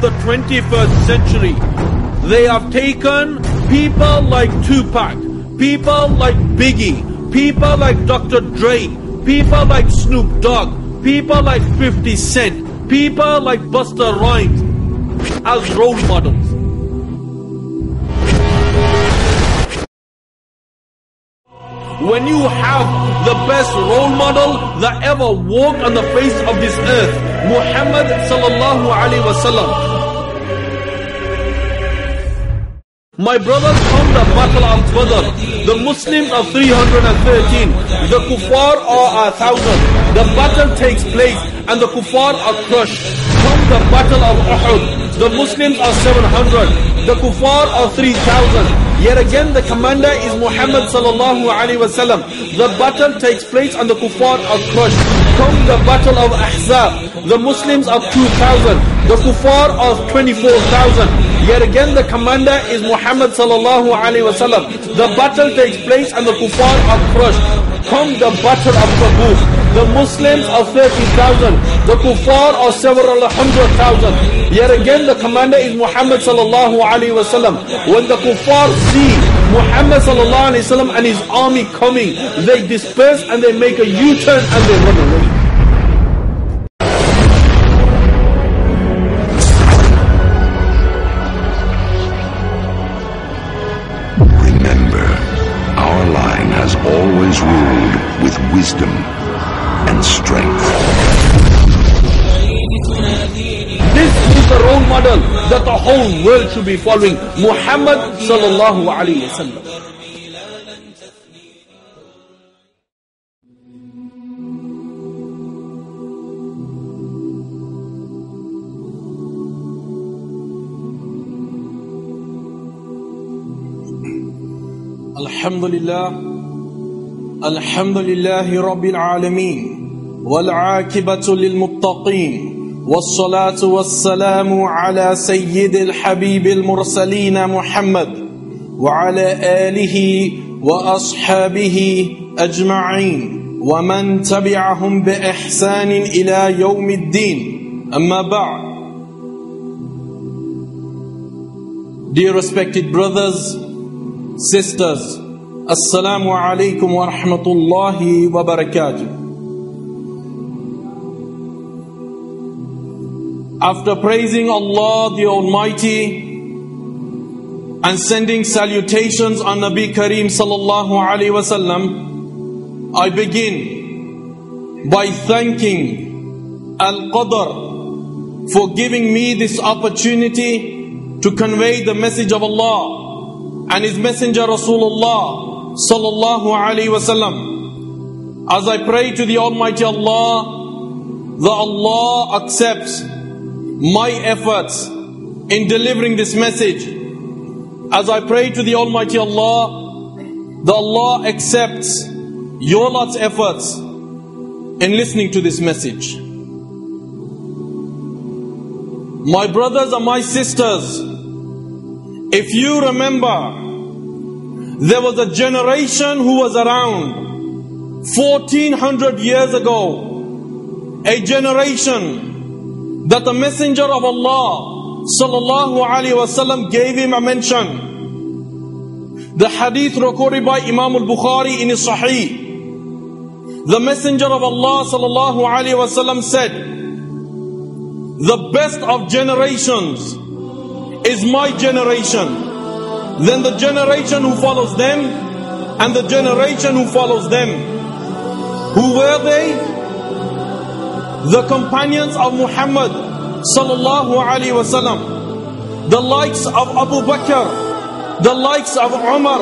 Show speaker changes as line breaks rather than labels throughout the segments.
the 21st century, they have taken people like Tupac, people like Biggie, people like Dr. Dre, people like Snoop Dogg, people like 50 Cent, people like Busta Rhymes as role models. When you have the best role model that ever walked on the face of this earth, Muhammad sallallahu alaihi wasallam. My brothers from the battle of Badr, the Muslims are 313, the kuffar are a thousand. The battle takes place and the kuffar are crushed. From the battle of Uhud, the Muslims are 700, the kuffar are 3000. Yet again the commander is Muhammad sallallahu alaihi wasallam. The battle takes place and the kuffar are crushed. Come the battle of Ahzab, the Muslims are 2000, the kuffar are 24,000. Yet again the commander is Muhammad sallallahu alaihi wasallam. The battle takes place and the kuffar are crushed. Come the battle of Tabuk, the Muslims are 30,000, the kuffar are several hundred thousand. Yet again the commander is Muhammad sallallahu alaihi wasallam. When the kuffar see Muhammad sallallahu alaihi wasallam and his army coming, they disperse and they make a U-turn and they run away.
wisdom and strength.
This is the role model that the whole world should be following. Muhammad sallallahu alaihi wasallam.
الحمد لله الحمد لله رب العالمين والعاقبة للمتقين والصلاة والسلام على سيد الحبيب المرسلين محمد وعلى آله وأصحابه أجمعين ومن تبعهم بإحسان إلى يوم الدين. أما بعد Dear respected brothers, sisters, Assalamu alaikum wa rahmatullahi wa barakatuh. After praising Allah the Almighty and sending salutations on Nabi Kareem sallallahu alaihi wasallam, I begin by thanking Al-Qadr for giving me this opportunity to convey the message of Allah and His Messenger Rasulullah sallallahu alaihi wasallam. As I pray to the Almighty Allah, that Allah accepts my efforts in delivering this message. As I pray to the Almighty Allah, that Allah accepts your lot's efforts in listening to this message. My brothers and my sisters, if you remember, there was a generation who was around 1400 years ago, a generation that the Messenger of Allah sallallahu alaihi wasallam gave him a mention. The hadith recorded by Imam al-Bukhari in his Sahih. The Messenger of Allah sallallahu alaihi wasallam said, the best of generations is my generation. Then the generation who follows them and the generation who follows them. Who were they? The companions of Muhammad sallallahu alaihi wasallam. The likes of Abu Bakr, the likes of Umar,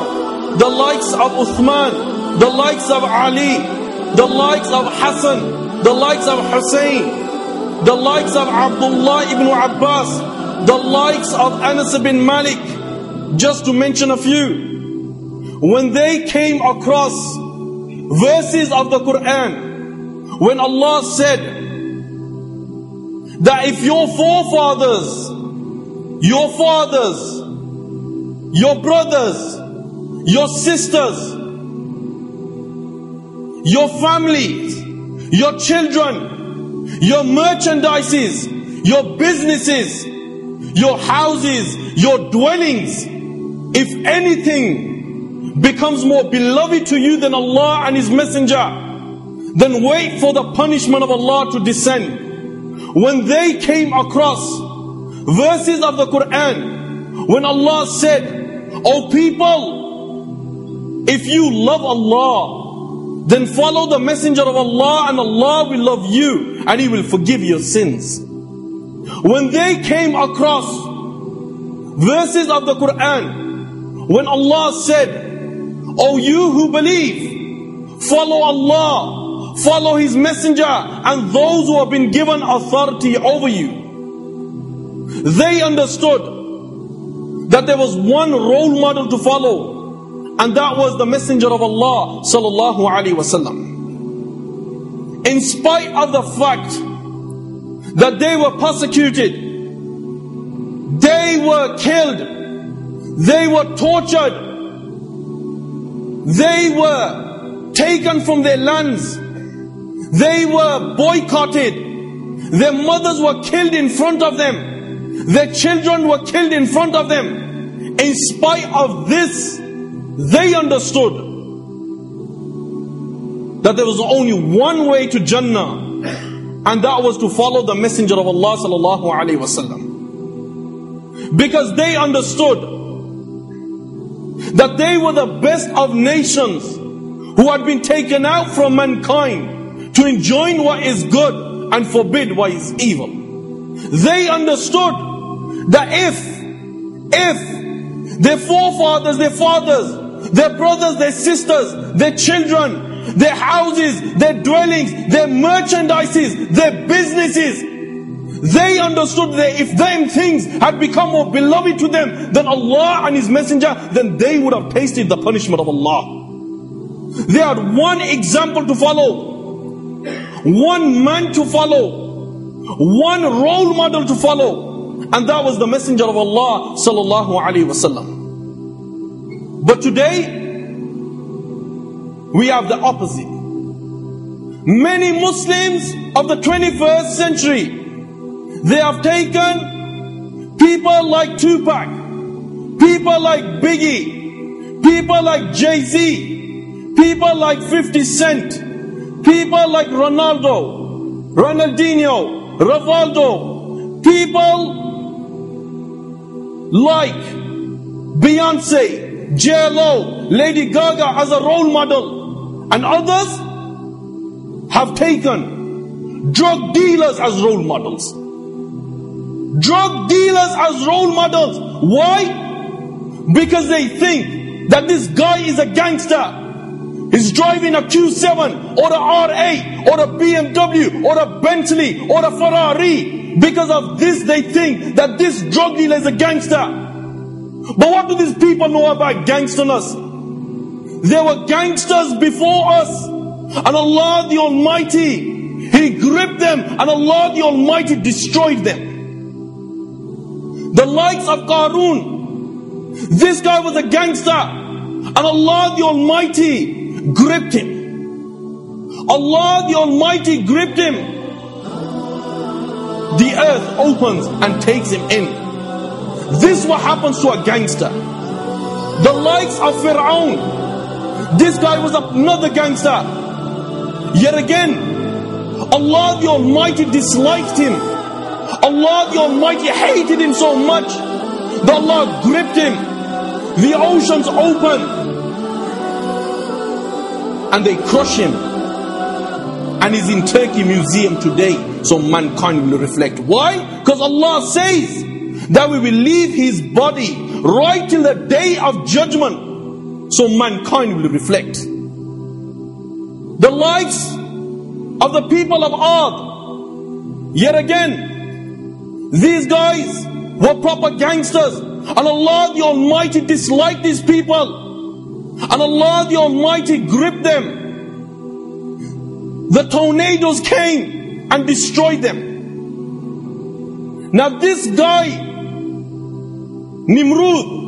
the likes of Uthman, the likes of Ali, the likes of Hassan, the likes of Hussein, the likes of Abdullah ibn Abbas, the likes of Anas bin Malik, just to mention a few. When they came across verses of the Quran, when Allah said that if your forefathers, your fathers, your brothers, your sisters, your families, your children, your merchandises, your businesses, your houses, your dwellings, if anything becomes more beloved to you than Allah and His Messenger, then wait for the punishment of Allah to descend. When they came across verses of the Quran, when Allah said, O people, if you love Allah, then follow the messenger of Allah and Allah will love you and He will forgive your sins. When they came across verses of the Quran, when Allah said, O you who believe, follow Allah follow his messenger and those who have been given authority over you. They understood that there was one role model to follow, and that was the messenger of Allah sallallahu alaihi wasallam. In spite of the fact that they were persecuted, they were killed, they were tortured, they were taken from their lands, they were boycotted. Their mothers were killed in front of them. Their children were killed in front of them. In spite of this, they understood that there was only one way to Jannah, and that was to follow the Messenger of Allah sallallahu alaihi wasallam. Because they understood that they were the best of nations who had been taken out from mankind to enjoin what is good and forbid what is evil. They understood that if, if their forefathers, their fathers, their brothers, their sisters, their children, their houses, their dwellings, their merchandises, their businesses, they understood that if them things had become more beloved to them than Allah and His Messenger, then they would have tasted the punishment of Allah. They had one example to follow one man to follow, one role model to follow, and that was the Messenger of Allah sallallahu alaihi wasallam. But today, we have the opposite. Many Muslims of the 21st century, they have taken people like Tupac, people like Biggie, people like Jay-Z, people like 50 Cent, People like Ronaldo, Ronaldinho, Rivaldo, people like Beyonce, JLo, Lady Gaga as a role model, and others have taken drug dealers as role models. Drug dealers as role models. Why? Because they think that this guy is a gangster He's driving a Q7 or a R8 or a BMW or a Bentley or a Ferrari. Because of this, they think that this drug dealer is a gangster. But what do these people know about gangsterness? There were gangsters before us. And Allah the Almighty, He gripped them and Allah the Almighty destroyed them. The likes of Qarun. This guy was a gangster. And Allah the Almighty gripped him. Allah the Almighty gripped him. The earth opens and takes him in. This what happens to a gangster. The likes of Fir'aun. This guy was another gangster. Yet again, Allah the Almighty disliked him. Allah the Almighty hated him so much that Allah gripped him. The oceans opened and they crush him. And he's in Turkey Museum today, so mankind will reflect. Why? Because Allah says that we will leave his body right till the day of judgment, so mankind will reflect. The likes of the people of Ad, yet again, these guys were proper gangsters, and Allah the Almighty disliked these people. And Allah the Almighty gripped them. The tornadoes came and destroyed them. Now, this guy, Nimrud,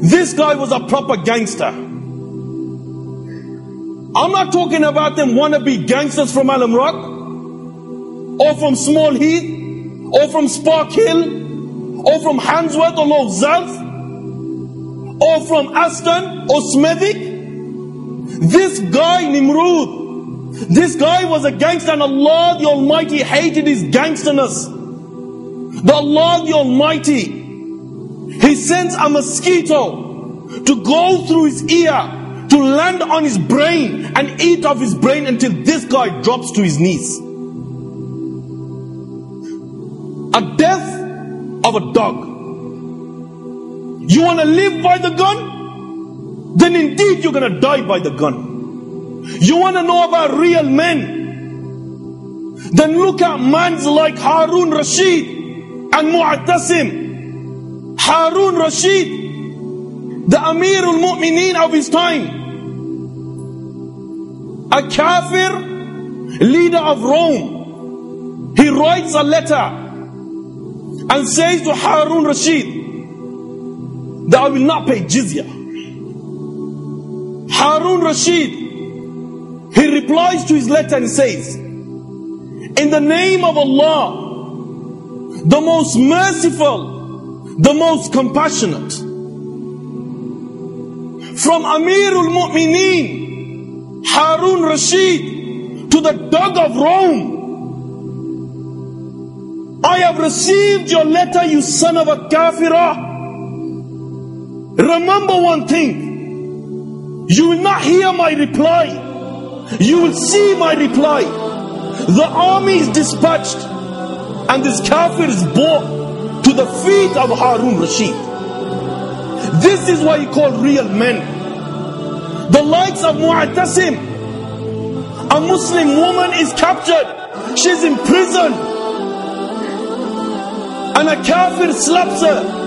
This guy was a proper gangster. I'm not talking about them wannabe gangsters from Alum Rock, or from Small Heath, or from Sparkhill, or from Handsworth or Lozells, or from Aston or Smethwick. This guy, Nimrud, this guy was a gangster and Allah the Almighty hated his gangsterness. The Allah the Almighty, He sends a mosquito to go through his ear to land on his brain and eat off his brain until this guy drops to his knees. A death of a dog. You want to live by the gun? Then indeed you're going to die by the gun. You want to know about real men? Then look at mans like Harun Rashid and Mu'tasim. Harun Rashid, the Amir al-Mu'mineen of his time. A kafir, leader of Rome. He writes a letter and says to Harun Rashid, that I will not pay jizya. Harun Rashid, he replies to his letter and says, In the name of Allah, the most merciful, the most compassionate, from Amirul Mu'mineen, Harun Rashid, to the dog of Rome, I have received your letter, you son of a kafirah. Remember one thing. You will not hear my reply. You will see my reply. The army is dispatched and this kafir is brought to the feet of Harun Rashid. This is what you call real men. The likes of Mu'tasim. A Muslim woman is captured. She's in prison. And a kafir slaps her.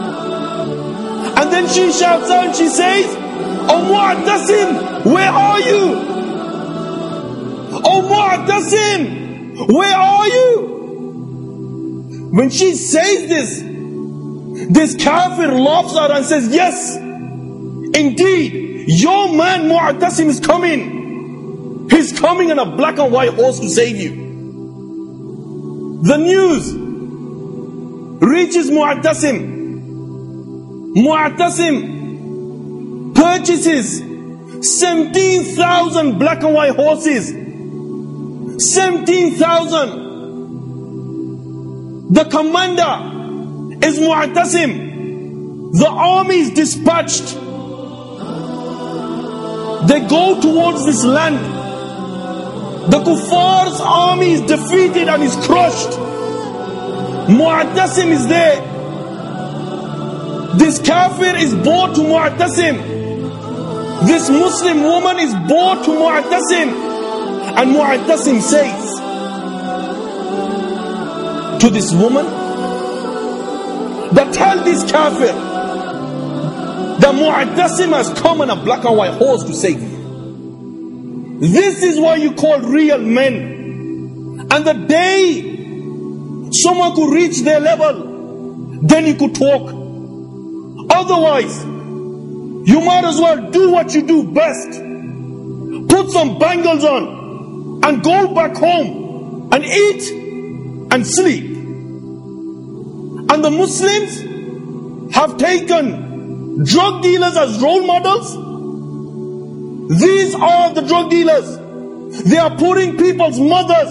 And then she shouts out and she says, Oh Mu'tasim, where are you? Oh Mu'tasim, where are you? When she says this, this kafir laughs at her and says, Yes, indeed, your man Mu'tasim is coming. He's coming on a black and white horse to save you. The news reaches Mu'tasim. Mu'tasim purchases 17,000 black and white horses. 17,000. The commander is Mu'tasim. The army is dispatched. They go towards this land. The Kuffar's army is defeated and is crushed. Mu'tasim is there. This kafir is born to Mu'tasim. This Muslim woman is born to Mu'tasim. And Mu'tasim says to this woman that tell this kafir that Mu'tasim has come on a black and white horse to save you. This is what you call real men. And the day someone could reach their level, then you could talk. Otherwise, you might as well do what you do best. Put some bangles on and go back home and eat and sleep. And the Muslims have taken drug dealers as role models. These are the drug dealers. They are putting people's mothers,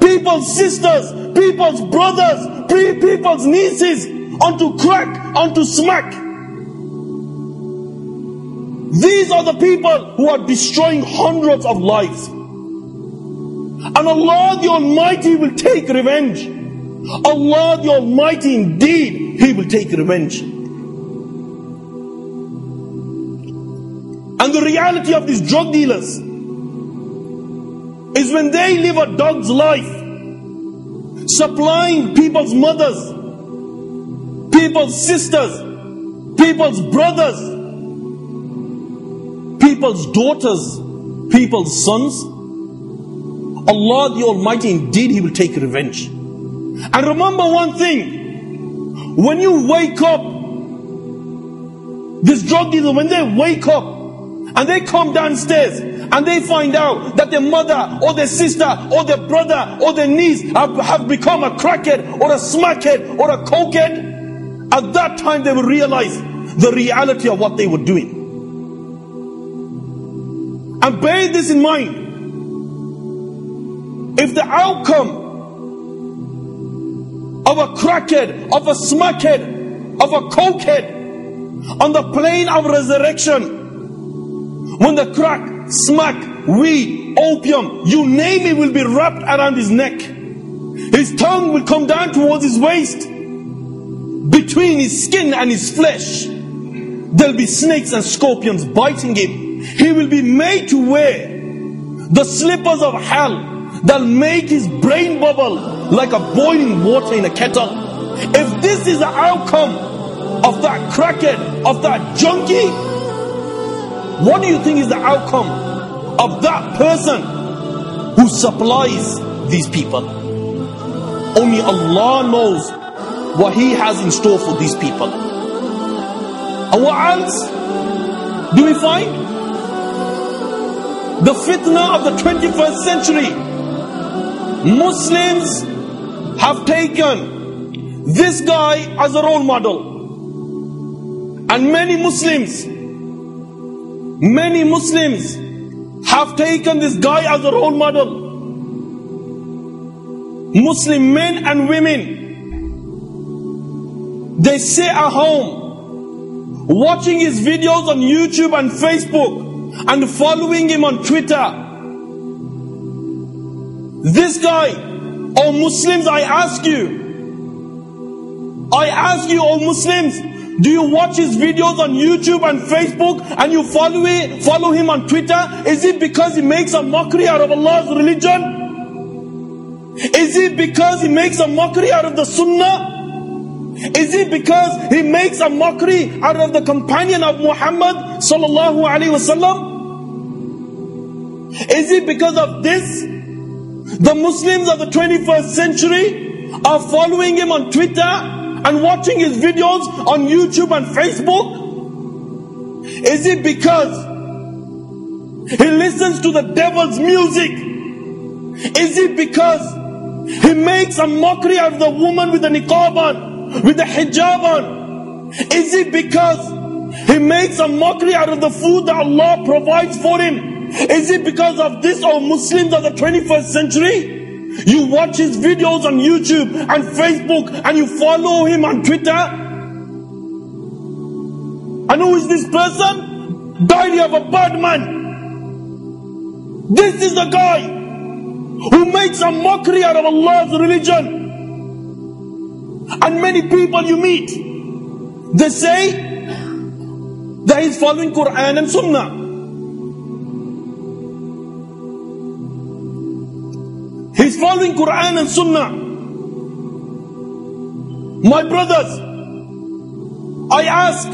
people's sisters, people's brothers, people's nieces onto crack, onto smack. These are the people who are destroying hundreds of lives. And Allah the Almighty will take revenge. Allah the Almighty indeed, He will take revenge. And the reality of these drug dealers is when they live a dog's life, supplying people's mothers, people's sisters, people's brothers, people's daughters, people's sons. Allah the Almighty, indeed, He will take revenge. And remember one thing when you wake up This drug dealer, when they wake up and they come downstairs and they find out that their mother or their sister or their brother or their niece have, have become a crackhead or a smackhead or a cokehead, at that time they will realize the reality of what they were doing. And bear this in mind. If the outcome of a crackhead, of a smackhead, of a cokehead on the plane of resurrection, when the crack, smack, weed, opium, you name it, will be wrapped around his neck. His tongue will come down towards his waist. Between his skin and his flesh, there'll be snakes and scorpions biting him. He will be made to wear the slippers of hell that'll make his brain bubble like a boiling water in a kettle. If this is the outcome of that crackhead, of that junkie, what do you think is the outcome of that person who supplies these people? Only Allah knows what He has in store for these people. And what else do we find? The fitna of the 21st century. Muslims have taken this guy as a role model. And many Muslims, many Muslims have taken this guy as a role model. Muslim men and women, they sit at home watching his videos on YouTube and Facebook and following him on Twitter. This guy, oh Muslims, I ask you, I ask you, oh Muslims, do you watch his videos on YouTube and Facebook and you follow it, follow him on Twitter? Is it because he makes a mockery out of Allah's religion? Is it because he makes a mockery out of the Sunnah? Is it because he makes a mockery out of the companion of Muhammad sallallahu alaihi wasallam? Is it because of this the Muslims of the 21st century are following him on Twitter and watching his videos on YouTube and Facebook? Is it because he listens to the devil's music? Is it because he makes a mockery of the woman with the niqab on, with the hijab on? Is it because he makes a mockery out of the food that Allah provides for him? Is it because of this or Muslims of the 21st century? You watch his videos on YouTube and Facebook and you follow him on Twitter. And who is this person? Diary of a Badman. This is the guy who makes a mockery out of Allah's religion. And many people you meet, they say that he's following Quran and Sunnah. He's following Quran and Sunnah. My brothers, I ask,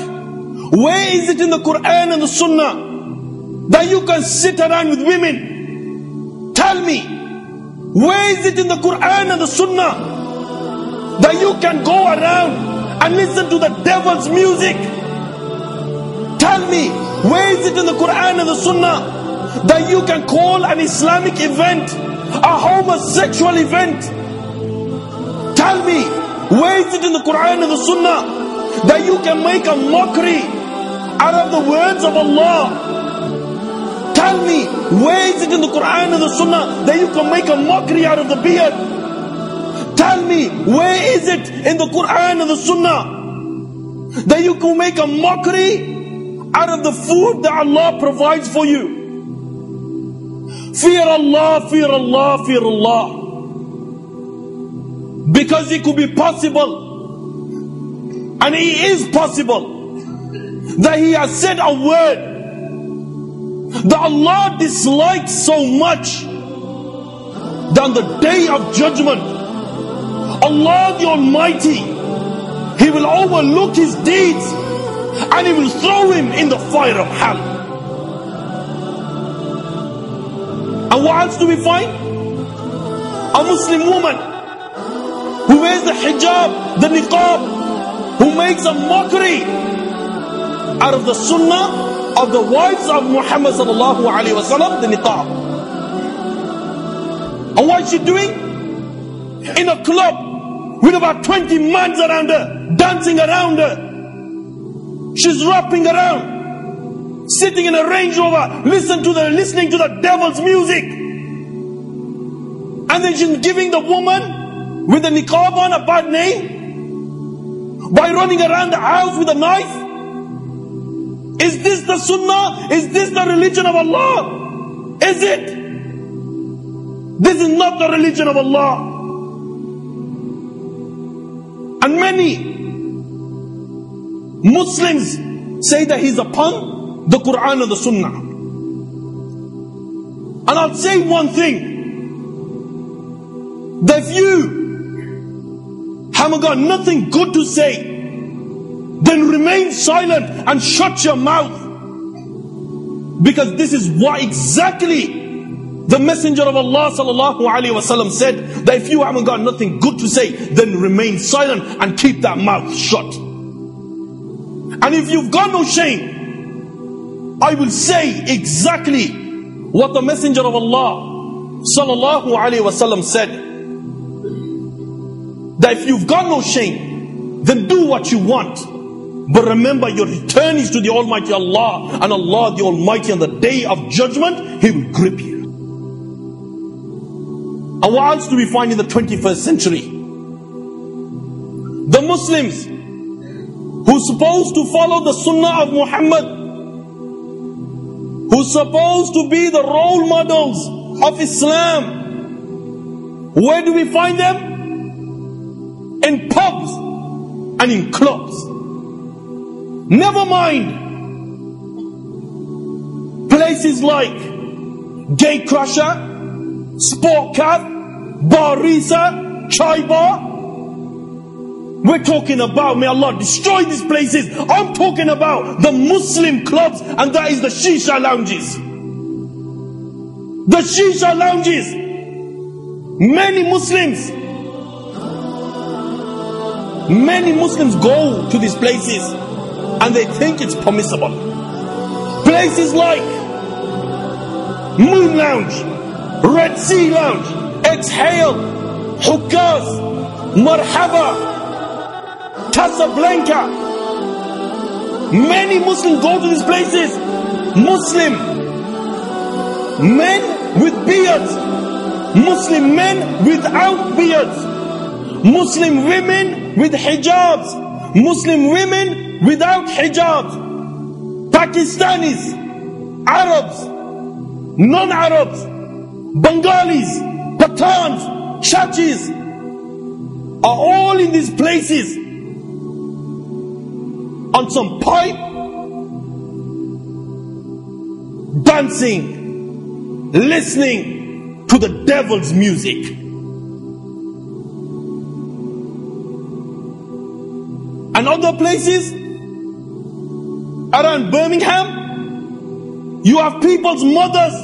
where is it in the Quran and the Sunnah that you can sit around with women? Tell me, where is it in the Quran and the Sunnah that you can go around and listen to the devil's music? Tell me, where is it in the Quran and the Sunnah that you can call an Islamic event a homosexual event. Tell me, where is it in the Quran and the Sunnah that you can make a mockery out of the words of Allah? Tell me, where is it in the Quran and the Sunnah that you can make a mockery out of the beard? Tell me, where is it in the Quran and the Sunnah that you can make a mockery out of the food that Allah provides for you? Fear Allah, fear Allah, fear Allah. Because it could be possible, and it is possible, that He has said a word that Allah dislikes so much than the day of judgment. Allah the Almighty, He will overlook his deeds and He will throw him in the fire of hell. What else do we find? A Muslim woman who wears the hijab, the niqab, who makes a mockery out of the sunnah of the wives of Muhammad sallallahu alaihi wasallam, the niqab. And what is she doing? In a club with about 20 men around her, dancing around her. She's wrapping around, sitting in a Range Rover, listen to the, listening to the devil's music. And then she's giving the woman with the niqab on a bad name by running around the house with a knife. Is this the sunnah? Is this the religion of Allah? Is it? This is not the religion of Allah. And many Muslims say that he's upon the Quran and the Sunnah. And I'll say one thing that if you haven't got nothing good to say, then remain silent and shut your mouth. Because this is what exactly the Messenger of Allah sallallahu alaihi wasallam said that if you haven't got nothing good to say, then remain silent and keep that mouth shut. And if you've got no shame, I will say exactly what the Messenger of Allah sallallahu alaihi wasallam said. That if you've got no shame, then do what you want. But remember, your return is to the Almighty Allah, and Allah the Almighty on the day of judgment, He will grip you. And what else do we find in the 21st century? The Muslims who's supposed to follow the Sunnah of Muhammad, who's supposed to be the role models of Islam. Where do we find them? In pubs and in clubs. Never mind places like Gatecrasher, Sport Cat, Barisa, Chai Bar. We're talking about, may Allah destroy these places. I'm talking about the Muslim clubs, and that is the Shisha lounges. The Shisha lounges. Many Muslims, many Muslims go to these places and they think it's permissible. Places like Moon Lounge, Red Sea Lounge, Exhale, Hookahs, Marhaba, Casablanca. Many Muslims go to these places. Muslim men with beards, Muslim men without beards, Muslim women with hijabs, Muslim women without hijabs, Pakistanis, Arabs, non-Arabs, Bengalis, Pathans, Chachis are all in these places on some pipe, dancing, listening to the devil's music. And other places around Birmingham, you have people's mothers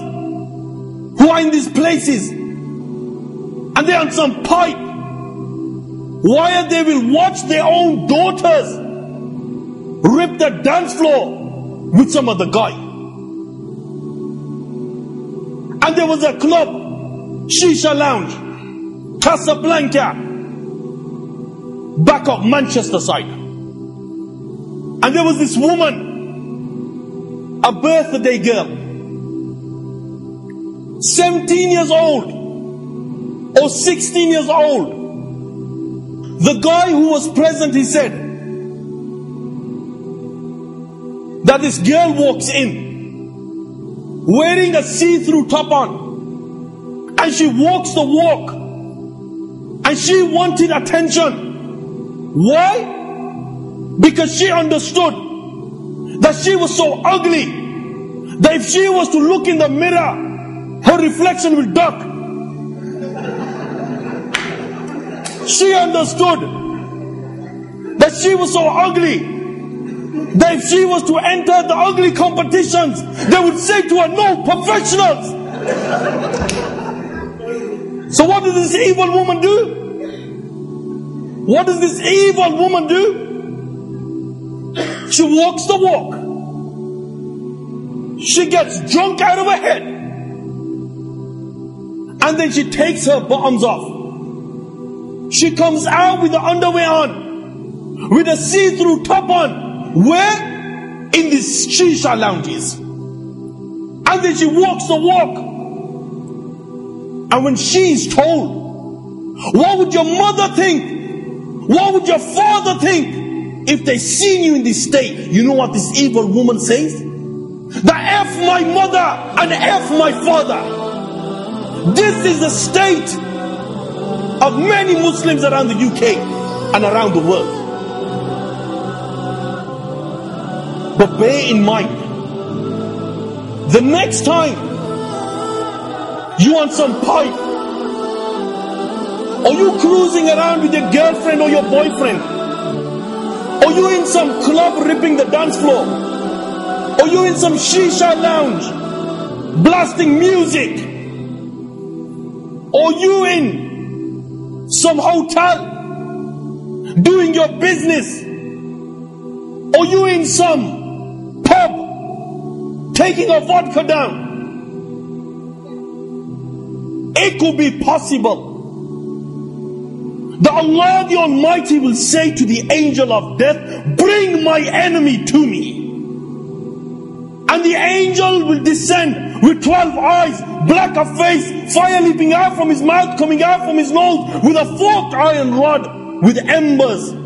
who are in these places and they're on some pipe. Why they will watch their own daughters rip the dance floor with some other guy. And there was a club, Shisha Lounge, Casablanca, back of Manchester side. And there was this woman, a birthday girl, 17 years old or 16 years old. The guy who was present, he said, that this girl walks in wearing a see-through top on and she walks the walk and she wanted attention. Why? Because she understood that she was so ugly that if she was to look in the mirror her reflection will duck. She understood that she was so ugly that if she was to enter the ugly competitions, they would say to her, no, professionals. so what does this evil woman do? What does this evil woman do? She walks the walk. She gets drunk out of her head. And then she takes her bottoms off. She comes out with the underwear on, with a see through top on. Where? In these shisha lounges. And then she walks the walk. And when she is told, what would your mother think? What would your father think if they seen you in this state? You know what this evil woman says? The F my mother and F my father. This is the state of many Muslims around the UK and around the world. But bear in mind, the next time you want some pipe, or you cruising around with your girlfriend or your boyfriend, or you in some club ripping the dance floor, or you in some shisha lounge blasting music, or you in some hotel doing your business, or you in some taking a vodka down. It could be possible that Allah the Almighty will say to the angel of death, Bring my enemy to me. And the angel will descend with 12 eyes, black of face, fire leaping out from his mouth, coming out from his nose, with a forked iron rod, with embers.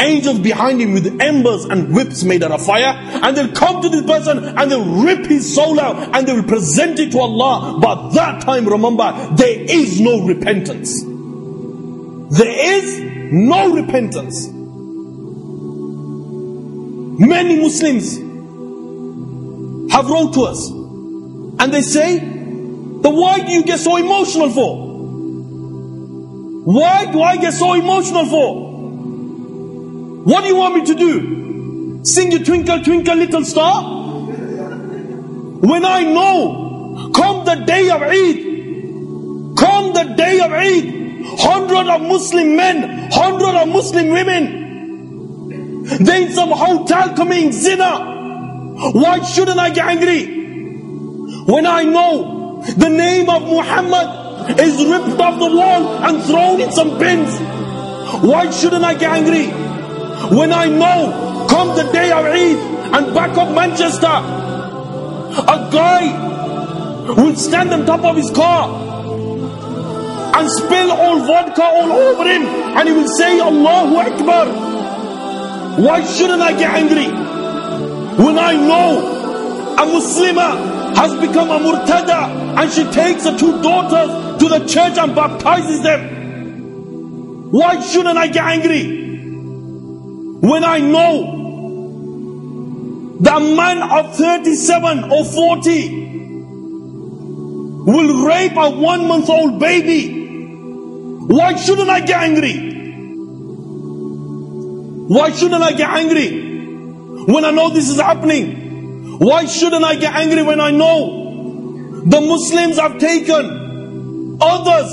Angels behind him with embers and whips made out of fire, and they'll come to this person and they'll rip his soul out and they will present it to Allah. But that time, remember, there is no repentance. There is no repentance. Many Muslims have wrote to us. And they say, but why do you get so emotional for? Why do I get so emotional for? What do you want me to do? Sing you twinkle, twinkle, little star? When I know, come the day of Eid, come the day of Eid, hundred of Muslim men, hundred of Muslim women, they in some hotel committing zina, why shouldn't I get angry? When I know the name of Muhammad is ripped off the wall and thrown in some bins. Why shouldn't I get angry? When I know come the day of Eid and back up Manchester, a guy will stand on top of his car and spill all vodka all over him and he will say Allahu Akbar. Why shouldn't I get angry? When I know a Muslimah has become a murtada and she takes her two daughters to the church and baptizes them, why shouldn't I get angry? When I know a man of 37 or 40 will rape a one month old baby, why shouldn't I get angry? Why shouldn't I get angry? when I know this is happening? Why shouldn't I get angry when I know the Muslims have taken others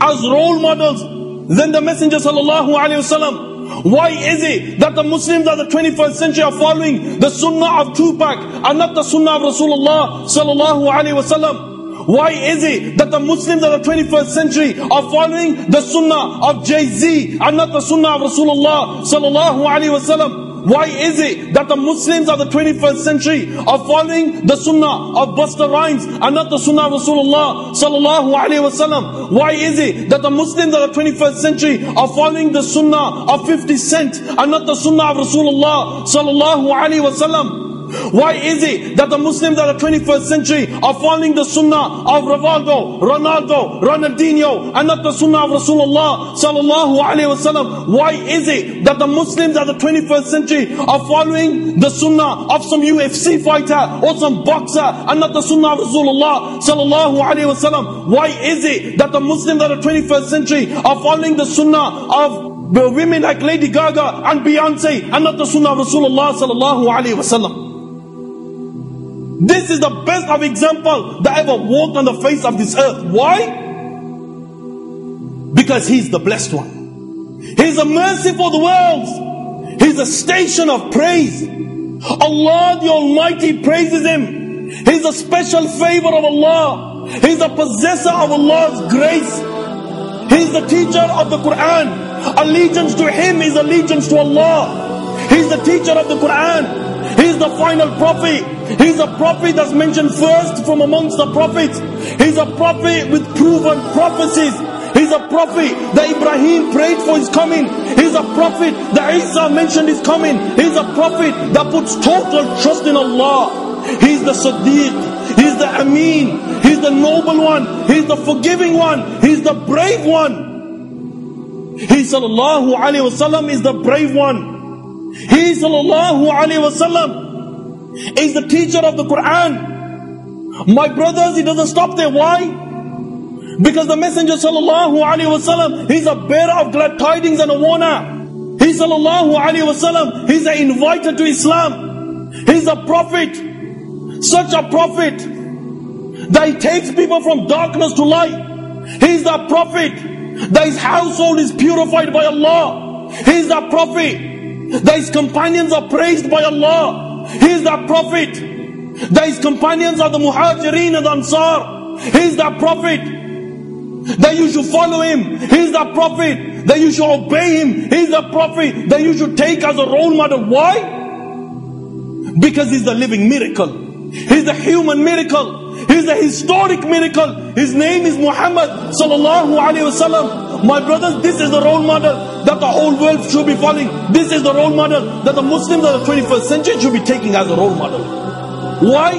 as role models than the Messenger sallallahu alaihi wasallam? Why is it that the Muslims of the 21st century are following the Sunnah of Tupac and not the Sunnah of Rasulullah sallallahu alaihi wasallam? Why is it that the Muslims of the 21st century are following the Sunnah of Jay-Z and not the Sunnah of Rasulullah sallallahu alaihi wasallam? Why is it that the Muslims of the 21st century are following the Sunnah of Busta Rhymes and not the Sunnah of Rasulullah sallallahu alaihi wasallam? Why is it that the Muslims of the 21st century are following the Sunnah of 50 Cent and not the Sunnah of Rasulullah sallallahu alaihi wasallam? Why is it that the Muslims of the 21st century are following the Sunnah of Rivaldo, Ronaldo, Ronaldinho, and not the Sunnah of Rasulullah sallallahu alaihi wasallam? Why is it that the Muslims of the 21st century are following the Sunnah of some UFC fighter or some boxer, and not the Sunnah of Rasulullah sallallahu alaihi wasallam? Why is it that the Muslims of the 21st century are following the Sunnah of the women like Lady Gaga and Beyonce, and not the Sunnah of Rasulullah sallallahu alaihi wasallam? This is the best of example that ever walked on the face of this earth. Why? Because he's the blessed one. He's a mercy for the world. He's a station of praise. Allah the Almighty praises him. He's a special favor of Allah. He's a possessor of Allah's grace. He's the teacher of the Quran. Allegiance to him is allegiance to Allah. He's the teacher of the Quran. He's the final prophet. He's a prophet that's mentioned first from amongst the prophets. He's a prophet with proven prophecies. He's a prophet that Ibrahim prayed for his coming. He's a prophet that Isa mentioned his coming. He's a prophet that puts total trust in Allah. He's the Sadiq. He's the Amin. He's the noble one. He's the forgiving one. He's the brave one. He sallallahu alayhi wasallam is the brave one. He sallallahu alayhi wasallam is the teacher of the Quran. My brothers, he doesn't stop there. Why? Because the Messenger sallallahu alaihi wasallam, he's a bearer of glad tidings and a warner. He sallallahu alaihi wasallam, he's an inviter to Islam. He's a prophet, such a prophet that he takes people from darkness to light. He's the prophet that his household is purified by Allah. He's the prophet that his companions are praised by Allah. He's the prophet that his companions are the muhajirin and ansar. He's the prophet that you should follow him. He's the prophet, that you should obey him. He's the prophet, that you should take as a role model. Why? Because he's the living miracle. He's the human miracle. He's the historic miracle. His name is Muhammad sallallahu alaihi wasallam. My brothers, this is the role model that the whole world should be following. This is the role model that the Muslims of the 21st century should be taking as a role model. Why?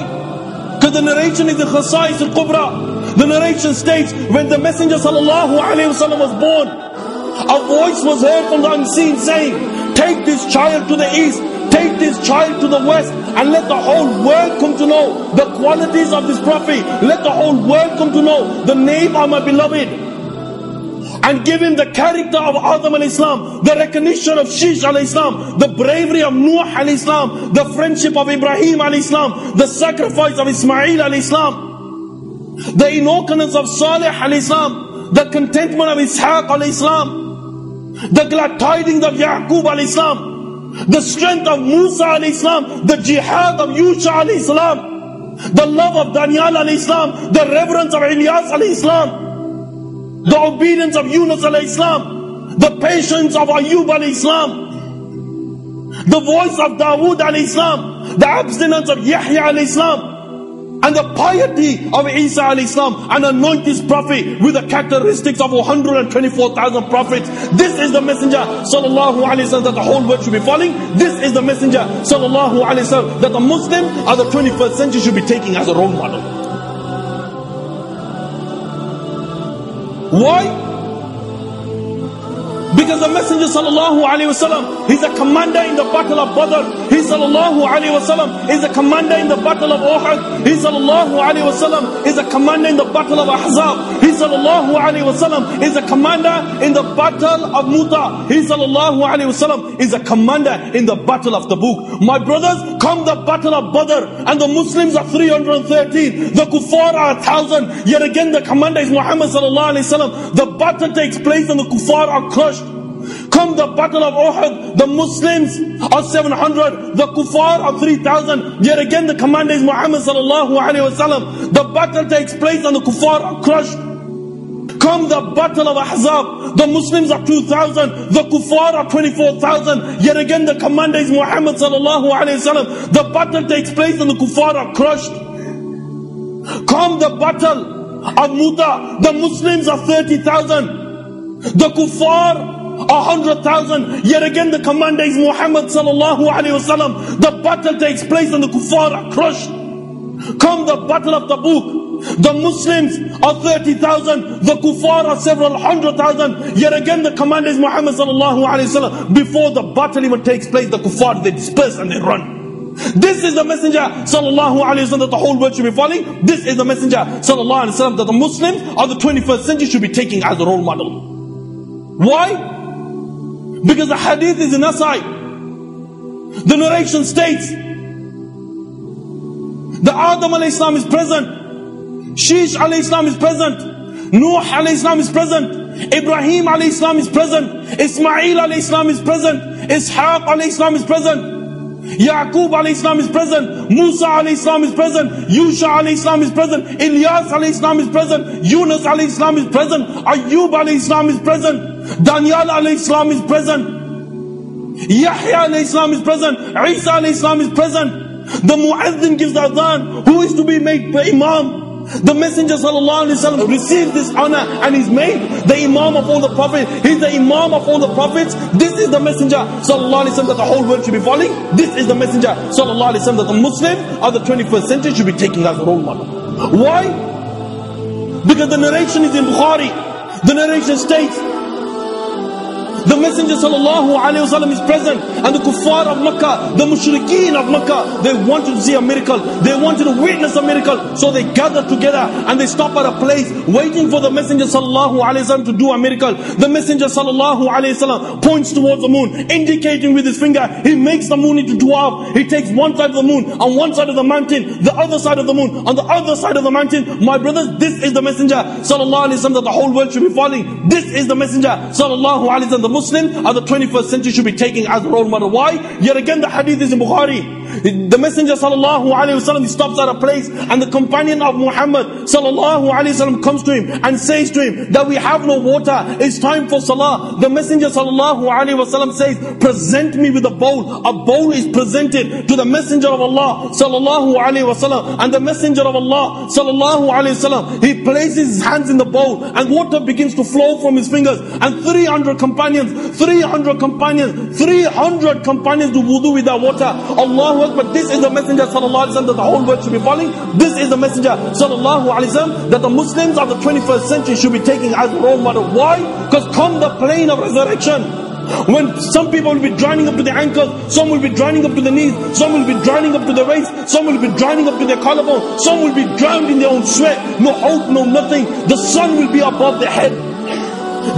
Because the narration is the Khasa'is al-Kubra. The narration states when the Messenger sallallahu ﷺ was born, a voice was heard from the unseen saying, Take this child to the east, take this child to the west, and let the whole world come to know the qualities of this prophet. Let the whole world come to know the name of my beloved and give him the character of Adam al-Islam, the recognition of Shish al-Islam, the bravery of Nuh al-Islam, the friendship of Ibrahim al-Islam, the sacrifice of Ismail al-Islam the innocence of Salih al-Islam, the contentment of Ishaq al-Islam, the glad tidings of Yaqub al-Islam, the strength of Musa al-Islam, the jihad of Yusha al-Islam, the love of Daniel al-Islam, the reverence of Ilyas al-Islam, the obedience of Yunus al-Islam, the patience of Ayub al-Islam, the voice of Dawood al-Islam, the abstinence of Yahya al-Islam, and the piety of Isa al-Islam and anoint this prophet with the characteristics of 124,000 prophets. This is the messenger sallallahu alaihi wasallam that the whole world should be following. This is the messenger sallallahu alaihi wasallam that the Muslim of the 21st century should be taking as a role model. Why? Because the Messenger sallallahu alayhi wasallam, he's a commander in the battle of Badr. He sallallahu alayhi wasallam is a commander in the battle of Uhud. He sallallahu alayhi wasallam is a commander in the battle of Ahzab. He sallallahu alayhi wasallam is a commander in the battle of Muta. He sallallahu alayhi wasallam is a commander in the battle of Tabuk. My brothers, come the battle of Badr and the Muslims are 313. The kuffar are a thousand. Yet again the commander is Muhammad sallallahu alayhi wasallam. The battle takes place and the kuffar are crushed. Come the battle of Uhud, the Muslims are 700, the kuffar are 3,000. Yet again the commander is Muhammad sallallahu alayhi wasallam. The battle takes place and the kuffar are crushed. Come the battle of Ahzab, the Muslims are 2,000, the kuffar are 24,000. Yet again the commander is Muhammad sallallahu alayhi wasallam. The battle takes place and the kuffar are crushed. Come the battle of Muta, the Muslims are 30,000. The kuffar a hundred thousand. Yet again the commander is Muhammad sallallahu alayhi wasallam. The battle takes place and the kuffar are crushed. Come the battle of Tabuk. The Muslims are 30,000. The kuffar are several hundred thousand. Yet again the commander is Muhammad sallallahu alayhi wasallam. Before the battle even takes place, the kuffar they disperse and they run. This is the messenger sallallahu alayhi wasallam that the whole world should be following. This is the messenger sallallahu alayhi wasallam that the Muslims of the 21st century should be taking as a role model. Why? Because the hadith is in Nasai. The narration states the Adam alayhi is present. Shish alayhi is present. Nuh alayhi is present. Ibrahim alayhi is present. Ismail alayhi is present. Ishaq alayhi is present. Yaqub alayhi salam is present. Musa alayhi salam is present. Yusha alayhi salam is present. Ilyas alayhi salam is present. Yunus alayhi salam is present. Ayub alayhi salam is present. Daniel alayhi salam is present. Yahya alayhi salam is present. Isa alayhi salam is present. The muazzin gives the adhan. Who is to be made imam? The Messenger وسلم, received this honor and is made the Imam of all the prophets. He's the Imam of all the prophets. This is the Messenger وسلم, that the whole world should be following. This is the Messenger وسلم, that the Muslim of the 21st century should be taking as a role model. Why? Because the narration is in Bukhari. The narration states the Messenger sallallahu is present and the kuffar of Makkah, the mushrikeen of Makkah, they wanted to see a miracle. They wanted to witness a miracle. So they gathered together and they stop at a place waiting for the Messenger sallallahu to do a miracle. The Messenger sallallahu points towards the moon, indicating with his finger. He makes the moon into twelve. He takes one side of the moon on one side of the mountain, the other side of the moon on the other side of the mountain. My brothers, this is the Messenger sallallahu that the whole world should be following. This is the Messenger sallallahu alaihi wasallam. Muslim of the 21st century should be taking as a role model. Why? Yet again the hadith is in Bukhari. The Messenger sallallahu alayhi wasallam he stops at a place and the companion of Muhammad sallallahu alayhi wasallam comes to him and says to him that we have no water. It's time for salah. The Messenger sallallahu alayhi wasallam says, present me with a bowl. A bowl is presented to the Messenger of Allah sallallahu alayhi wasallam and the Messenger of Allah sallallahu alayhi wasallam he places his hands in the bowl and water begins to flow from his fingers and 300 companions, 300 companions, 300 companions do wudu with that water. Allah but this is the messenger sallallahu alaihi wasallam that the whole world should be following. This is the messenger sallallahu alaihi wasallam that the Muslims of the 21st century should be taking as role model. Why? Because come the plain of resurrection. When some people will be drowning up to their ankles, some will be drowning up to the knees, some will be drowning up to the waist, some will be drowning up to their collarbone, some will be drowned in their own sweat, no hope, no nothing. The sun will be above their head.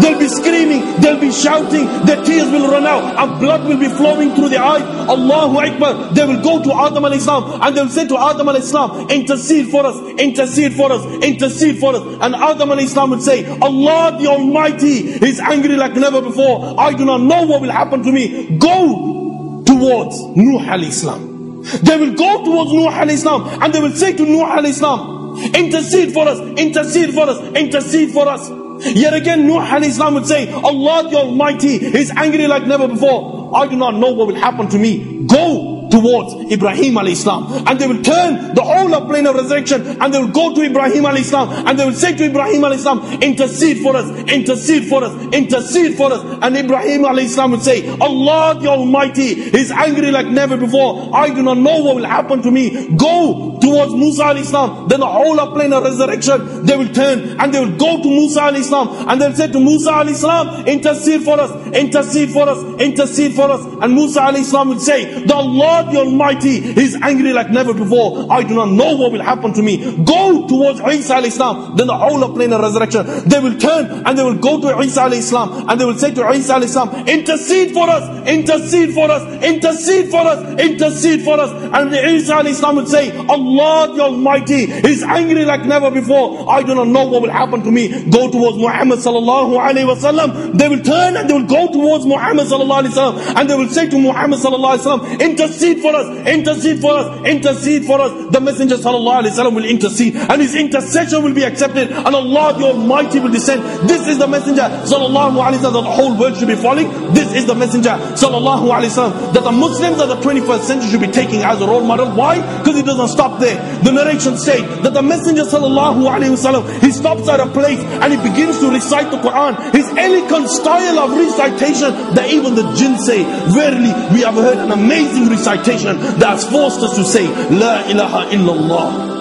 They'll be screaming, they'll be shouting, their tears will run out, and blood will be flowing through their eyes. Allahu Akbar. They will go to Adam al Islam and they'll say to Adam al Islam, intercede for us, intercede for us, intercede for us. And Adam al Islam would say, Allah the Almighty is angry like never before. I do not know what will happen to me. Go towards Nuh al Islam. They will go towards Nuh al Islam and they will say to Nuh al Islam, intercede for us, intercede for us, intercede for us. Yet again, Nuh al-Islam would say, Allah the Almighty is angry like never before. I do not know what will happen to me. Go towards Ibrahim alayhi salam. And they will turn the whole plain of resurrection and they will go to Ibrahim alayhi salam and they will say to Ibrahim alayhi salam, intercede for us, intercede for us, intercede for us. And Ibrahim alayhi salam would say, Allah the Almighty is angry like never before. I do not know what will happen to me. Go towards Musa al-Islam. Then the whole of plain of resurrection, they will turn and they will go to Musa al-Islam. and they'll say to Musa al-Islam, intercede for us, intercede for us, intercede for us. And Musa al-Islam would say, the Lord the Almighty is angry like never before. I do not know what will happen to me. Go towards Isa al Islam. Then the whole of plain of resurrection, they will turn and they will go to Isa al Islam and they will say to Isa al Islam, intercede for us, intercede for us, intercede for us, intercede for us. And the al-Islam would say, Allah the Almighty is angry like never before. I do not know what will happen to me. Go towards Muhammad sallallahu alayhi wasallam. They will turn and they will go towards Muhammad sallallahu alayhi wasallam and they will say to Muhammad sallallahu alayhi wasallam, intercede for us, intercede for us, intercede for us. The Messenger sallallahu alayhi wasallam will intercede and his intercession will be accepted and Allah the Almighty will descend. This is the Messenger sallallahu alaihi wasallam that the whole world should be following. This is the Messenger sallallahu alaihi wasallam that the Muslims of the 21st century should be taking as a role model. Why? Because it doesn't stop there. The narration say that the Messenger sallallahu alaihi wasallam he stops at a place and he begins to recite the Quran. His eloquent style of recitation that even the jinn say, verily we have heard an amazing recitation that has forced us to say, La ilaha illallah.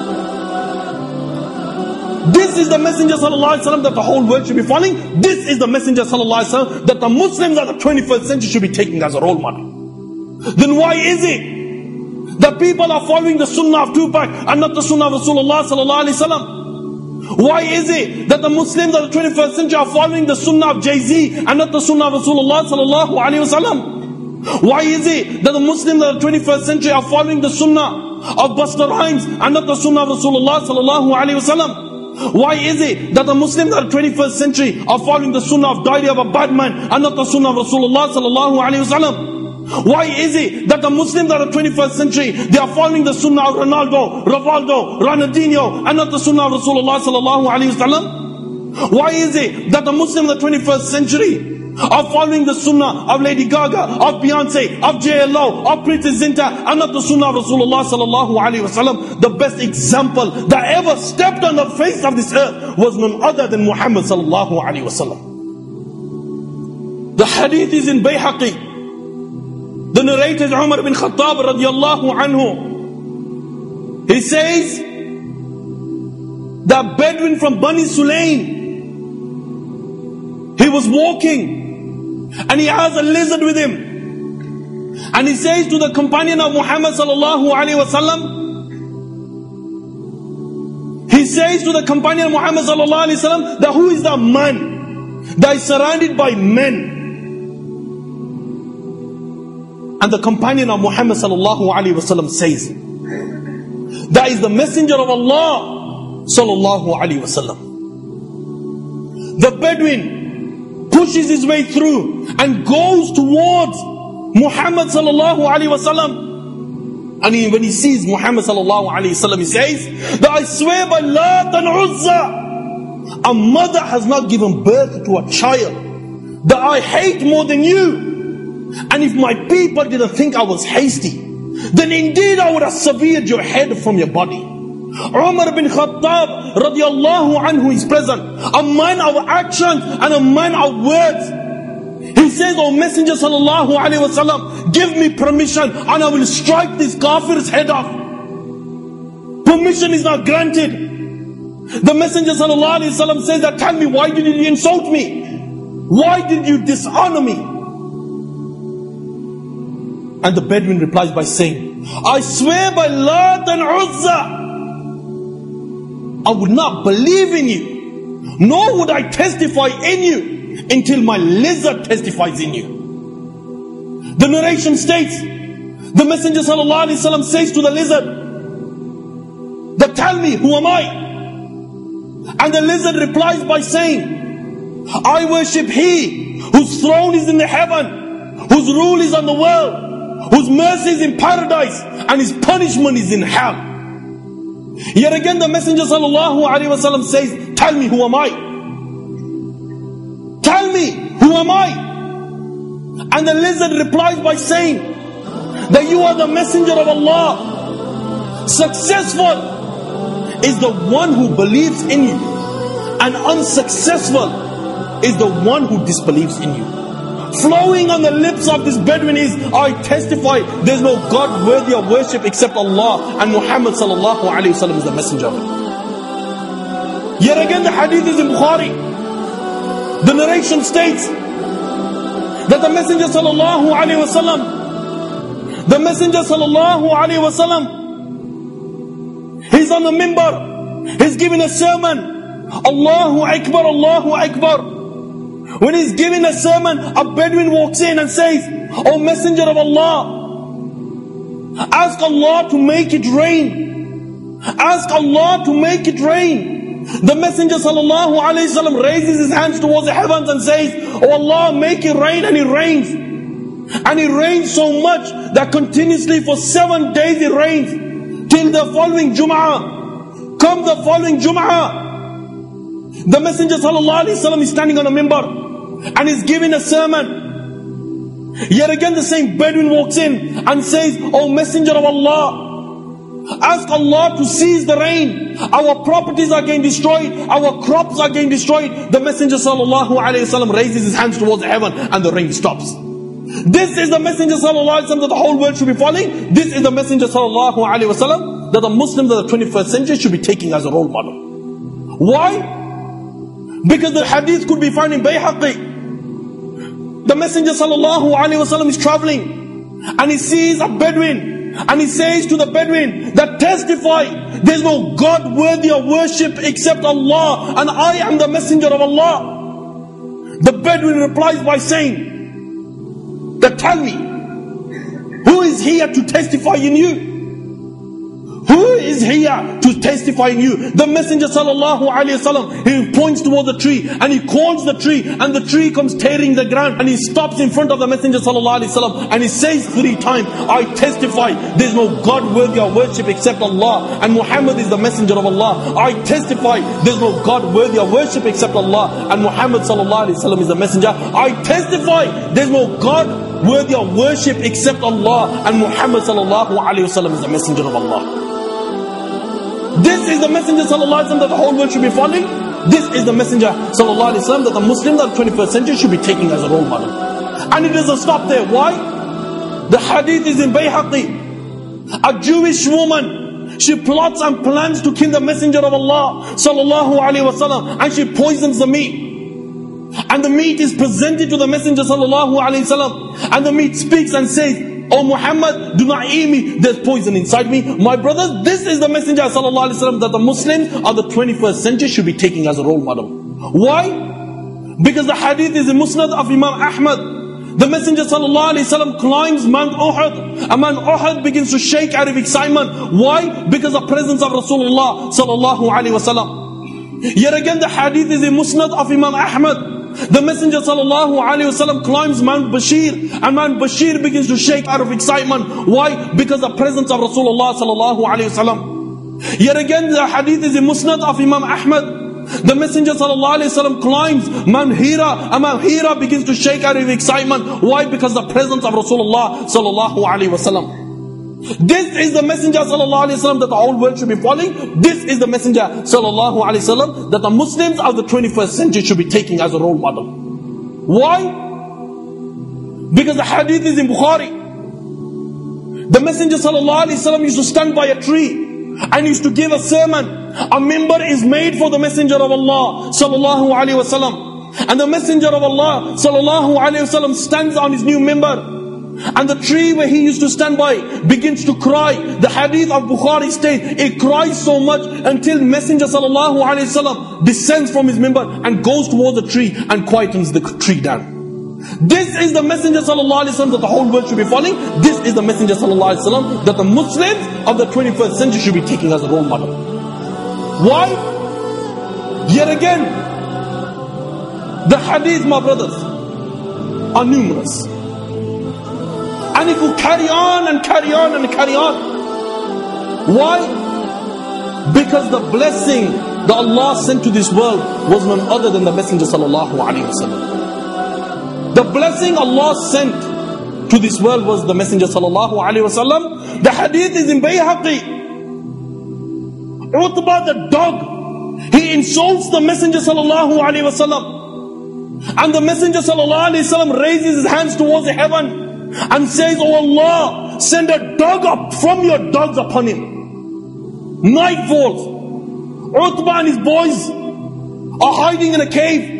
This is the Messenger sallallahu that the whole world should be following. This is the Messenger sallallahu that the Muslims of the 21st century should be taking as a role model. Then why is it that people are following the Sunnah of Tupac and not the Sunnah of Rasulullah sallallahu alaihi wasallam? Why is it that the Muslims of the 21st century are following the Sunnah of Jay-Z and not the Sunnah of Rasulullah sallallahu alaihi wasallam? Why is it that the Muslims of the 21st century are following the Sunnah of Busta Rhymes and not the Sunnah of Rasulullah sallallahu alaihi wasallam? Why is it that the Muslims of the 21st century are following the Sunnah of Diary of a Badman and not the Sunnah of Rasulullah sallallahu alaihi wasallam? Why is it that the Muslims of the 21st century, they are following the sunnah of Ronaldo, Rivaldo, Ronaldinho, and not the sunnah of Rasulullah sallallahu alayhi wasallam? Why is it that the Muslims of the 21st century are following the sunnah of Lady Gaga, of Beyonce, of JLO, of Princess Zinta, and not the sunnah of Rasulullah sallallahu alayhi wasallam? The best example that ever stepped on the face of this earth was none other than Muhammad sallallahu alayhi wasallam. The hadith is in Bayhaqi. The narrator is Umar bin Khattab radiallahu anhu. He says, the Bedouin from Bani Sulaim, he was walking and he has a lizard with him. And he says to the companion of Muhammad sallallahu alaihi wasallam, he says to the companion of Muhammad sallallahu alaihi wasallam that who is that man that is surrounded by men and the companion of Muhammad sallallahu alaihi wasallam says, that is the messenger of Allah sallallahu alaihi wasallam. The Bedouin pushes his way through and goes towards Muhammad sallallahu alaihi wasallam. And he, when he sees Muhammad sallallahu alaihi wasallam, he says that I swear by Lat and Uzza, a mother has not given birth to a child that I hate more than you. And if my people didn't think I was hasty, then indeed I would have severed your head from your body. Umar bin Khattab radiallahu anhu is present, a man of action and a man of words. He says, O Messenger sallallahu alayhi wasallam, give me permission and I will strike this kafir's head off. Permission is not granted. The Messenger sallallahu alayhi wasallam says that, tell me, why did you insult me? Why did you dishonor me? And the Bedouin replies by saying, I swear by Lat and Uzza, I would not believe in you, nor would I testify in you until my lizard testifies in you. The narration states, the Messenger ﷺ says to the lizard, that tell me, who am I? And the lizard replies by saying, I worship He whose throne is in the heaven, whose rule is on the world, whose mercy is in paradise and his punishment is in hell. Yet again the Messenger wasallam says, tell me who am I? Tell me who am I? And the lizard replies by saying that you are the messenger of Allah. Successful is the one who believes in you and unsuccessful is the one who disbelieves in you. Flowing on the lips of this Bedouin is, I testify there's no God worthy of worship except Allah and Muhammad sallallahu alayhi wasallam is the messenger. Yet again the hadith is in Bukhari. The narration states that the messenger sallallahu alayhi wasallam, the messenger sallallahu alayhi wasallam, he's on the minbar, he's giving a sermon. Allahu Akbar, Allahu Akbar. When he's giving a sermon, a Bedouin walks in and says, Oh Messenger of Allah, ask Allah to make it rain. Ask Allah to make it rain. The Messenger sallallahu alayhi wasallam raises his hands towards the heavens and says, Oh Allah, make it rain and it rains. And it rains so much that continuously for seven days it rains. Till the following Jum'ah. Come the following Jum'ah. The Messenger sallallahu alayhi wasallam is standing on a minbar and he's giving a sermon. Yet again, the same Bedouin walks in and says, Oh Messenger of Allah, ask Allah to cease the rain. Our properties are getting destroyed, our crops are getting destroyed. The Messenger sallallahu alayhi wasallam raises his hands towards heaven and the rain stops. This is the Messenger sallallahu alayhi wasallam that the whole world should be following. This is the Messenger sallallahu alayhi wasallam that the Muslims of the 21st century should be taking as a role model. Why? Because the hadith could be found in Bayhaqi. The Messenger sallallahu alaihi wasallam is traveling and he sees a Bedouin and he says to the Bedouin that testify there's no God worthy of worship except Allah and I am the messenger of Allah. The Bedouin replies by saying that tell me who is here to testify in you? Who is here to testify in you? The Messenger sallallahu alayhi wasallam, he points toward the tree and he calls the tree and the tree comes tearing the ground and he stops in front of the Messenger sallallahu alayhi wasallam and he says three times, I testify there's no God worthy of worship except Allah and Muhammad is the Messenger of Allah. I testify there's no God worthy of worship except Allah and Muhammad sallallahu alayhi wasallam is the Messenger. I testify there's no God worthy of worship except Allah and Muhammad sallallahu alayhi wasallam is the Messenger of Allah. This is the messenger sallallahu alaihi that the whole world should be following. This is the messenger sallallahu alaihi that the Muslims of the 21st century should be taking as a role model. And it doesn't stop there. Why? The hadith is in Bayhaqi. A Jewish woman, she plots and plans to kill the messenger of Allah sallallahu alaihi wasallam and she poisons the meat. And the meat is presented to the messenger sallallahu alaihi wasallam and the meat speaks and says, Oh Muhammad, do not eat me. There's poison inside me. My brothers, this is the messenger وسلم, that the Muslims of the 21st century should be taking as a role model. Why? Because the hadith is in Musnad of Imam Ahmad. The Messenger وسلم, climbs Mount Uhud and Mount Uhud begins to shake out of excitement. Why? Because of the presence of Rasulullah sallallahu alaihi wasallam. Yet again the hadith is in Musnad of Imam Ahmad. The Messenger وسلم, climbs Mount Bashir and Mount Bashir begins to shake out of excitement. Why? Because the presence of Rasulullah sallallahu Yet again the hadith is in Musnad of Imam Ahmad. The Messenger وسلم, climbs Mount Hira and Mount Hira begins to shake out of excitement. Why? Because the presence of Rasulullah sallallahu alaihi wasallam. This is the messenger sallallahu that the whole world should be following. This is the messenger sallallahu that the Muslims of the 21st century should be taking as a role model. Why? Because the hadith is in Bukhari. The messenger sallallahu used to stand by a tree and used to give a sermon. A minbar is made for the messenger of Allah sallallahu alaihi wasallam. And the messenger of Allah sallallahu alaihi wasallam stands on his new minbar and the tree where he used to stand by begins to cry. The hadith of Bukhari states, it cries so much until Messenger sallallahu alaihi wasallam descends from his minbar and goes towards the tree and quietens the tree down. This is the Messenger sallallahu alaihi wasallam that the whole world should be following. This is the Messenger sallallahu alaihi wasallam that the Muslims of the 21st century should be taking as a role model. Why? Yet again, the hadith, my brothers, are numerous. And it will carry on and carry on and carry on. Why? Because the blessing that Allah sent to this world was none other than the Messenger sallallahu alaihi wasallam. The blessing Allah sent to this world was the Messenger sallallahu alaihi wasallam. The hadith is in Bayhaqi. Utbah the dog, he insults the Messenger sallallahu alaihi wasallam. And the Messenger sallallahu alaihi raises his hands towards heaven and says, Oh Allah, send a dog up from your dogs upon him. Night falls. Utbah and his boys are hiding in a cave.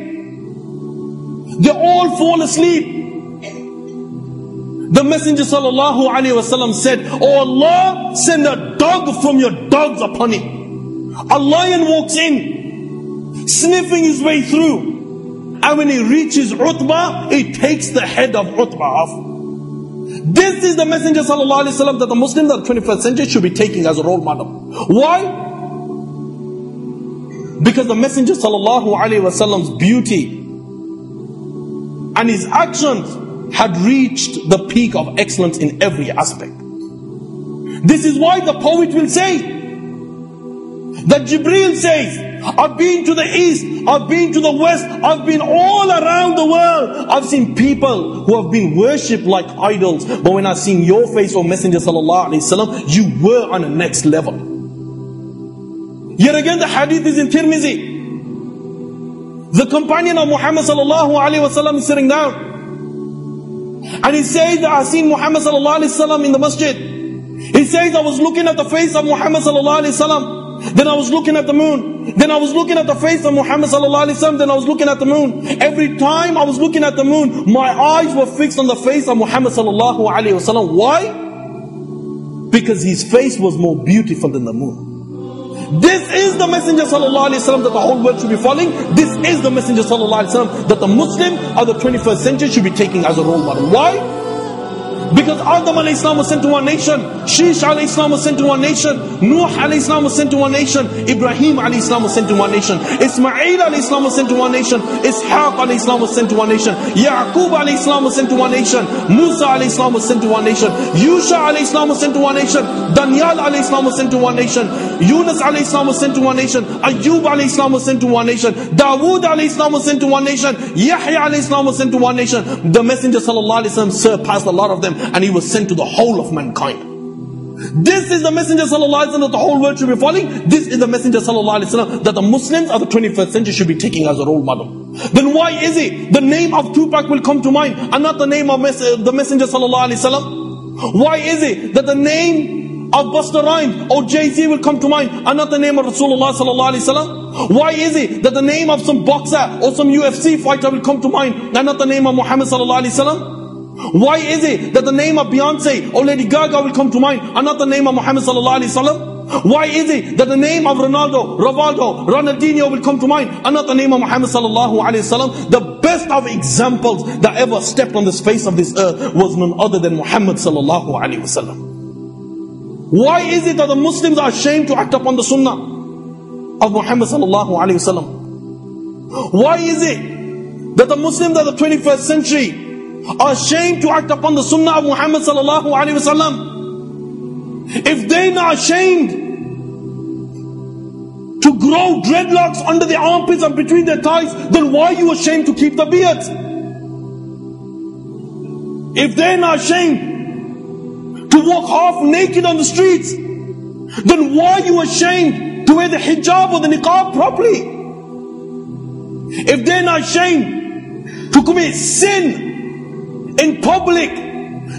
They all fall asleep. The Messenger sallallahu said, Oh Allah, send a dog from your dogs upon him. A lion walks in, sniffing his way through. And when he reaches Utbah, he takes the head of Utbah off. This is the Messenger وسلم, that the Muslims of the 21st century should be taking as a role model. Why? Because the Messenger وسلم's beauty and his actions had reached the peak of excellence in every aspect. This is why the poet will say that Jibreel says, I've been to the east, I've been to the west, I've been all around the world. I've seen people who have been worshipped like idols. But when I've seen your face, O Messenger sallallahu alaihi you were on the next level. Yet again, the hadith is in Tirmizi. The companion of Muhammad sallallahu alaihi wasallam is sitting down. And he says that I've seen Muhammad sallallahu alaihi wasallam in the masjid. He says I was looking at the face of Muhammad sallallahu alaihi wasallam. Then I was looking at the moon. Then I was looking at the face of Muhammad sallallahu alaihi wasallam. Then I was looking at the moon. Every time I was looking at the moon, my eyes were fixed on the face of Muhammad sallallahu alaihi wasallam. Why? Because his face was more beautiful than the moon. This is the Messenger sallallahu alaihi wasallam that the whole world should be following. This is the Messenger sallallahu alaihi wasallam that the Muslim of the 21st century should be taking as a role model. Why? Because Adam alayhi salam was sent to one nation, Shish alayhi salam was sent to one nation, Nuh alayhi salam was sent to one nation, Ibrahim alayhi salam was sent to one nation, Ismail alayhi salam was sent to one nation, Ishaq alayhi salam was sent to one nation, Yaqub alayhi salam was sent to one nation, Musa alayhi salam was sent to one nation, Yusha alayhi salam was sent to one nation, Daniel alayhi salam was sent to one nation, Yunus alayhi salam was sent to one nation, Ayub alayhi salam was sent to one nation, Dawood alayhi salam was sent to one nation, Yahya alayhi salam was sent to one nation. The Messenger sallallahu alayhi wasallam surpassed a lot of them and he was sent to the whole of mankind. This is the Messenger sallallahu that the whole world should be following. This is the Messenger sallallahu that the Muslims of the 21st century should be taking as a role model. Then why is it the name of Tupac will come to mind and not the name of the Messenger sallallahu? Why is it that the name of Busta Rhymes or Jay-Z will come to mind and not the name of Rasulullah sallallahu? Why is it that the name of some boxer or some UFC fighter will come to mind and not the name of Muhammad sallallahu? Why is it that the name of Beyonce or Lady Gaga will come to mind and not the name of Muhammad sallallahu alaihi wasallam? Why is it that the name of Ronaldo, Rivaldo, Ronaldinho will come to mind and not the name of Muhammad sallallahu alaihi wasallam? The best of examples that ever stepped on the face of this earth was none other than Muhammad sallallahu alaihi wasallam. Why is it that the Muslims are ashamed to act upon the sunnah of Muhammad sallallahu alaihi wasallam? Why is it that the Muslims of the 21st century are ashamed to act upon the sunnah of Muhammad sallallahu alaihi wasallam. If they're not ashamed to grow dreadlocks under their armpits and between their thighs, then why are you ashamed to keep the beard? If they're not ashamed to walk half naked on the streets, then why are you ashamed to wear the hijab or the niqab properly? If they're not ashamed to commit sin in public,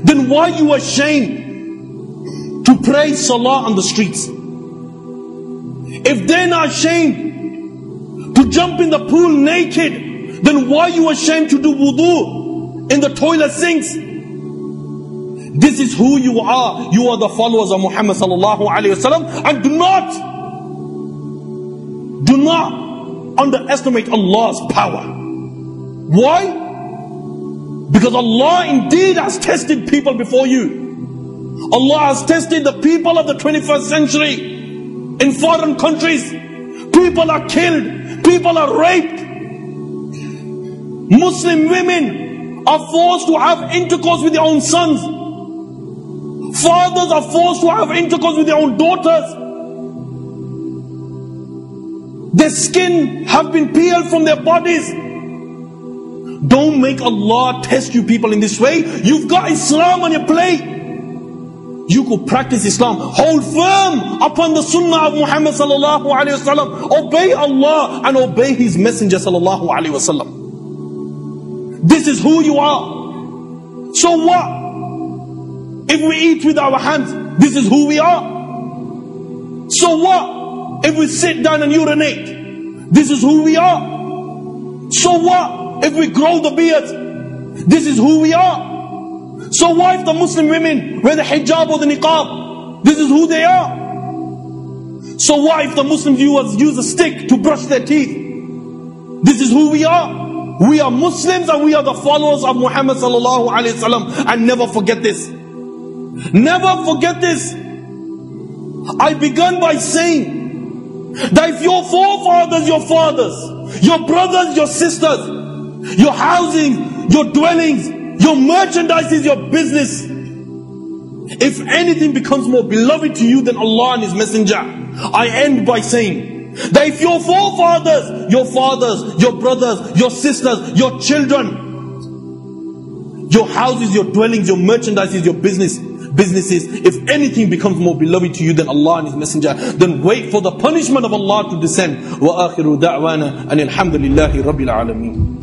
then why are you ashamed to pray salah on the streets? If they're not ashamed to jump in the pool naked, then why are you ashamed to do wudu in the toilet sinks? This is who you are. You are the followers of Muhammad sallallahu alaihi wasallam, and do not, do not underestimate Allah's power. Why? Because Allah indeed has tested people before you. Allah has tested the people of the 21st century in foreign countries. People are killed, people are raped. Muslim women are forced to have intercourse with their own sons. Fathers are forced to have intercourse with their own daughters. Their skin have been peeled from their bodies. Don't make Allah test you people in this way. You've got Islam on your plate. You could practice Islam. Hold firm upon the sunnah of Muhammad sallallahu alayhi wasallam. Obey Allah and obey His Messenger sallallahu alayhi wasallam. This is who you are. So what? If we eat with our hands, this is who we are. So what? If we sit down and urinate, this is who we are. So what? If we grow the beard, this is who we are. So why if the Muslim women wear the hijab or the niqab? This is who they are. So why if the Muslim viewers use a stick to brush their teeth? This is who we are. We are Muslims and we are the followers of Muhammad sallallahu alaihi wasallam. And never forget this. Never forget this. I began by saying that if your forefathers, your fathers, your brothers, your sisters, your housing, your dwellings, your merchandise is your business. If anything becomes more beloved to you than Allah and His Messenger, I end by saying that if your forefathers, your fathers, your brothers, your sisters, your children, your houses, your dwellings, your merchandise is your business, businesses, if anything becomes more beloved to you than Allah and His Messenger, then wait for the punishment of Allah to descend. وآخر دعوانا أن الحمد لله رب العالمين